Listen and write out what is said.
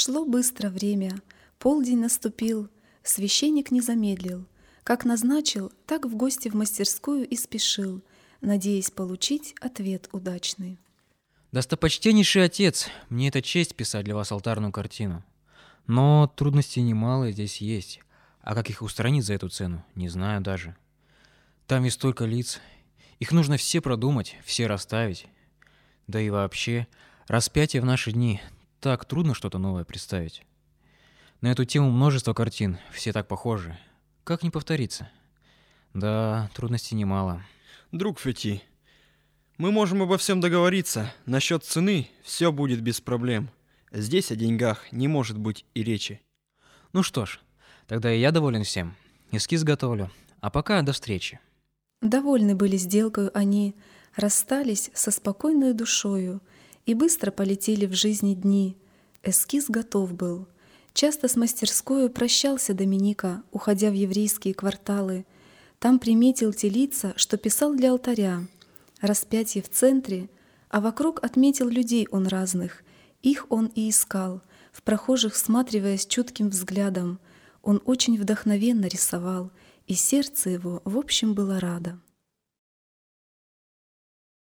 Шло быстро время, полдень наступил, священник не замедлил. Как назначил, так в гости в мастерскую и спешил, надеясь получить ответ удачный. Достопочтеннейший отец, мне это честь писать для вас алтарную картину. Но трудностей немало здесь есть, а как их устранить за эту цену, не знаю даже. Там есть столько лиц, их нужно все продумать, все расставить. Да и вообще, распятие в наши дни так трудно что-то новое представить. На эту тему множество картин, все так похожи. Как не повториться? Да, трудностей немало. Друг Фети, мы можем обо всем договориться. Насчет цены все будет без проблем. Здесь о деньгах не может быть и речи. Ну что ж, тогда и я доволен всем. Эскиз готовлю. А пока до встречи. Довольны были сделкою они, расстались со спокойной душою и быстро полетели в жизни дни. Эскиз готов был. Часто с мастерскою прощался Доминика, уходя в еврейские кварталы. Там приметил те лица, что писал для алтаря. Распятие в центре, а вокруг отметил людей он разных. Их он и искал, в прохожих всматриваясь чутким взглядом. Он очень вдохновенно рисовал — и сердце его, в общем, было радо.